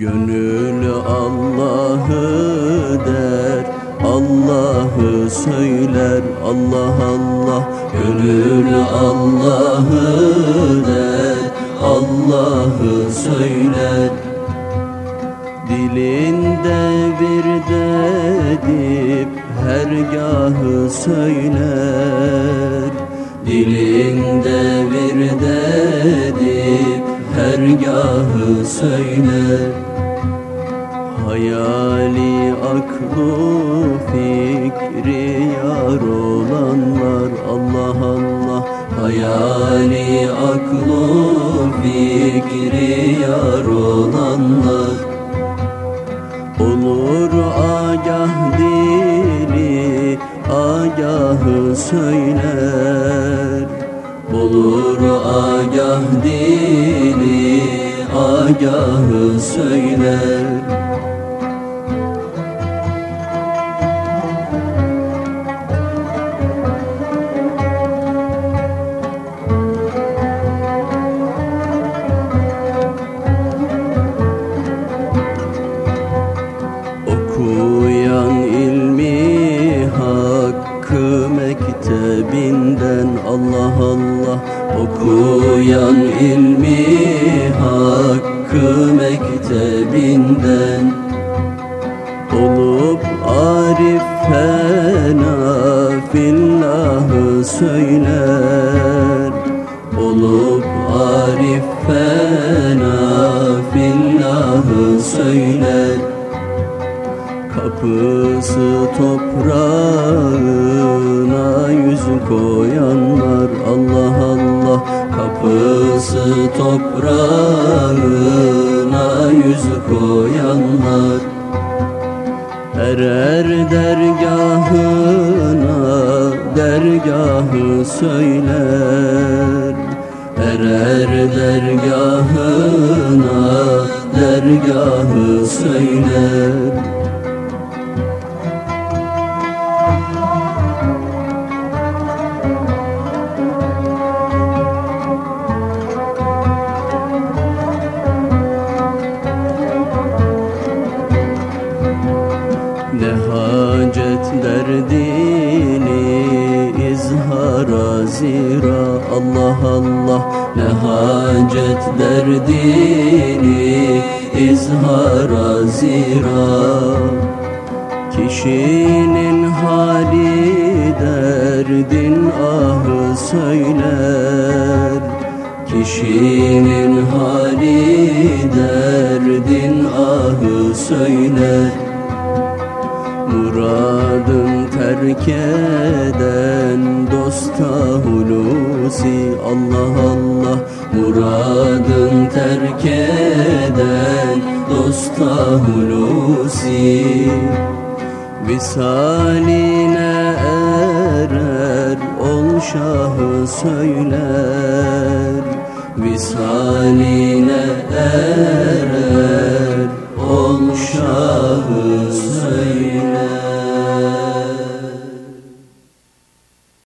Gönül Allah'ı der Allah'ı söyler Allah Allah. Gönül Allah'ı der Allah'ı söyler. Dilinde bir dedip hergahı söyler. Dilinde bir dedip hergahı söyler Hayali aklı fikri yar olanlar. Allah Allah. Hayali aklı fikri yar olanlar. Olur agah dili agahı söyler. Olur agah dili agahı söyler Allah Allah Okuyan ilmi hakkı mektebinden Olup arif fena fillahı söyler. Olup arif fena fillahı söyler Kapısı toprağına yüz koyanlar. Allah Allah Kapısı toprağına yüz koyanlar. Erer dergahına dergahı söyler. Erer dergahına dergahı söyler derdini izhara zira Allah Allah Ne hacet derdini izhara zira. Kişinin hali derdin ahı söyler. Kişinin hali derdin ahı söyler Muradın terk eden dosta hulusi Allah Allah. Muradın terk eden dosta hulusi. Visaline erer ol şahı söyler. Visaline erer ol şahı söyler